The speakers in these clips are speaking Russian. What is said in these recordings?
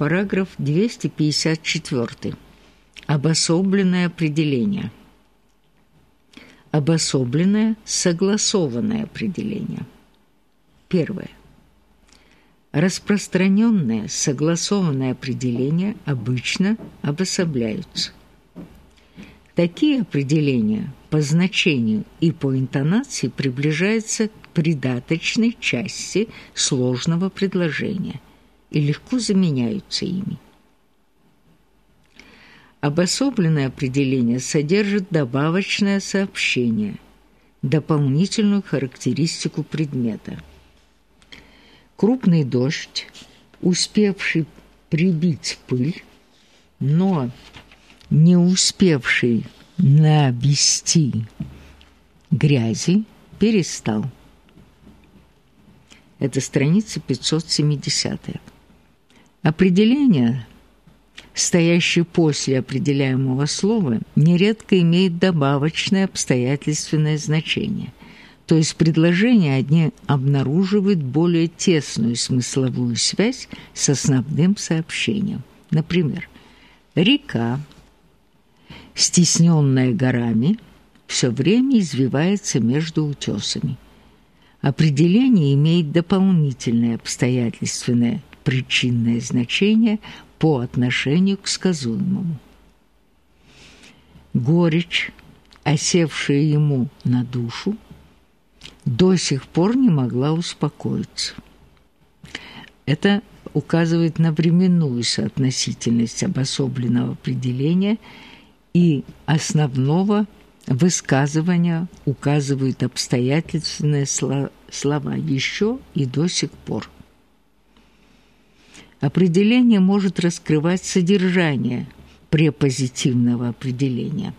Параграф 254. Обособленное определение. Обособленное согласованное определение. Первое. Распространенное согласованное определение обычно обособляются. Такие определения по значению и по интонации приближаются к придаточной части сложного предложения и легко заменяются ими. Обособленное определение содержит добавочное сообщение, дополнительную характеристику предмета. Крупный дождь, успевший прибить пыль, но не успевший навести грязи, перестал. Это страница 570. Определение, стоящее после определяемого слова, нередко имеет добавочное обстоятельственное значение. То есть предложение одни обнаруживает более тесную смысловую связь с основным сообщением. Например, река – стесненная горами, все время извивается между утесами. Определение имеет дополнительное обстоятельственное причинное значение по отношению к сказуемому. Горечь, осевшая ему на душу, до сих пор не могла успокоиться. Это указывает на временную соотносительность обособленного определения – и основного высказывания указывают обстоятельственные слова еще и до сих пор. Определение может раскрывать содержание препозитивного определения.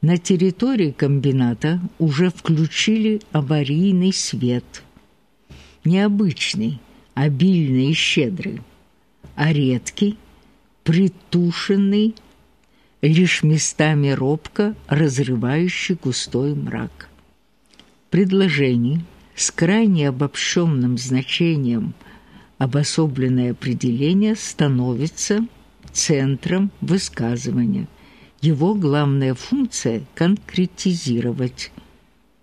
На территории комбината уже включили аварийный свет. Необычный, обильный и щедрый, а редкий, притушенный лишь местами робко разрывающий густой мрак. Предложений с крайне обобщенным значением обособленное определение становится центром высказывания. Его главная функция – конкретизировать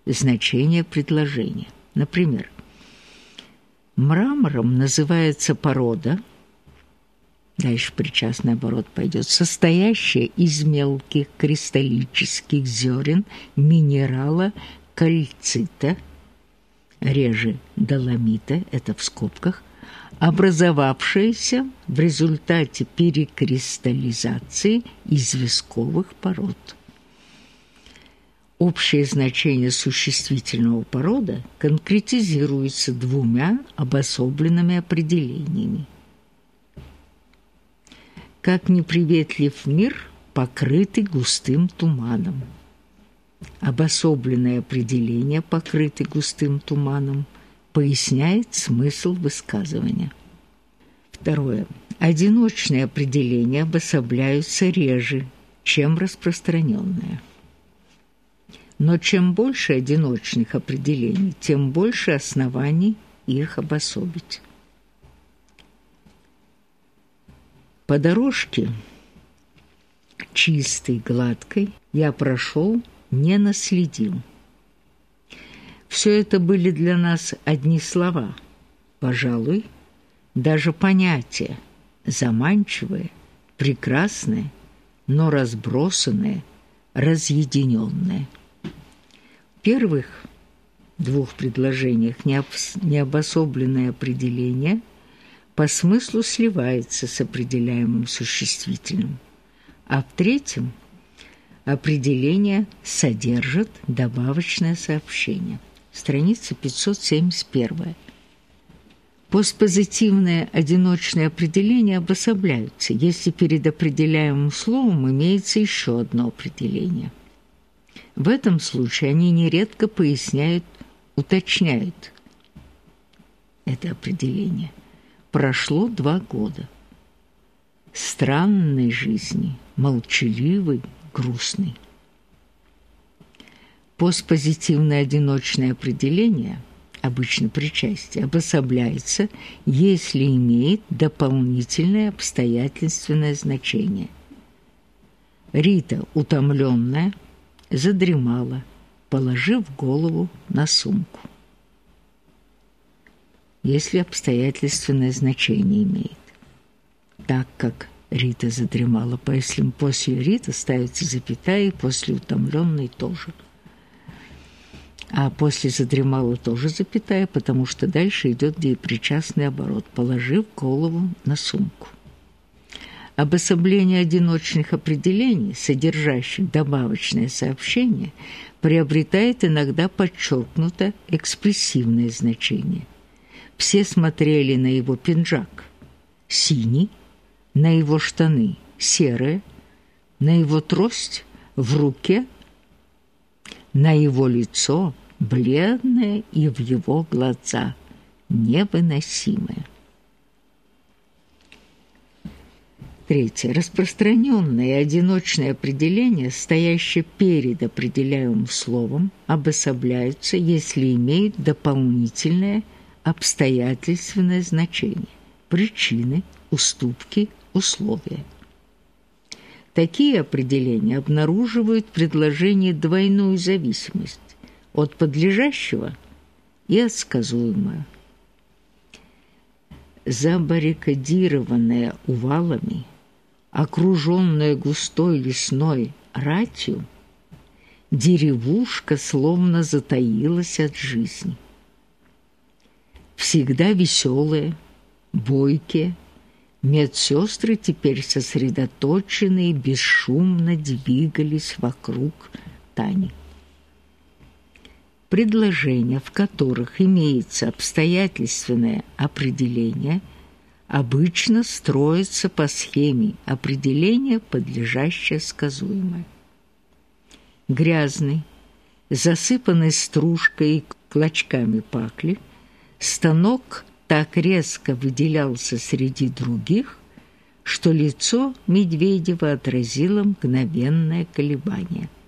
значение предложения. Например, мрамором называется порода – дальше причастный оборот пойдет, состоящая из мелких кристаллических зерен минерала кальцита, реже доломита, это в скобках, образовавшаяся в результате перекристаллизации известковых пород. Общее значение существительного порода конкретизируется двумя обособленными определениями – как неприветлив мир, покрытый густым туманом. Обособленное определение «покрытый густым туманом» поясняет смысл высказывания. Второе. Одиночные определения обособляются реже, чем распространенные. Но чем больше одиночных определений, тем больше оснований их обособить. По дорожке, чистой, гладкой, я прошел, не наследил. Все это были для нас одни слова, пожалуй, даже понятия, заманчивые, прекрасные, но разбросанные, разъединенные. В первых двух предложениях необособленное определение – по смыслу сливается с определяемым существительным, а в третьем определение содержит добавочное сообщение. Страница 571. Постпозитивное одиночное определение обособляются, если перед определяемым словом имеется еще одно определение. В этом случае они нередко поясняют, уточняют это определение – Прошло два года. Странной жизни, молчаливой, грустной. Постпозитивное одиночное определение обычно причастие, обособляется, если имеет дополнительное обстоятельственное значение. Рита, утомленная, задремала, положив голову на сумку. Если обстоятельственное значение имеет. Так как Рита задремала, если после Рита ставится запятая, и после утомленной тоже – а после задремала тоже запятая, потому что дальше идет деепричастный оборот, положив голову на сумку. Обособление одиночных определений, содержащих добавочное сообщение, приобретает иногда подчеркнуто экспрессивное значение. Все смотрели на его пинжак – синий, на его штаны – серые, на его трость в руке – на его лицо, бледное и в его глаза невыносимое. Третье. Распространенное одиночное определение, стоящее перед определяемым словом, обособляются, если имеют дополнительное обстоятельственное значение, причины, уступки, условия. Такие определения обнаруживают предложение двойную зависимость от подлежащего и от сказуемого. Забаррикадированная увалами, окруженная густой лесной ратью, деревушка словно затаилась от жизни. Всегда веселые, бойкие, Медсестры теперь сосредоточенные, бесшумно двигались вокруг Тани. Предложения, в которых имеется обстоятельственное определение, обычно строятся по схеме определения, подлежащее сказуемое. Грязный, засыпанный стружкой и клочками пакли, станок – так резко выделялся среди других, что лицо Медведева отразило мгновенное колебание –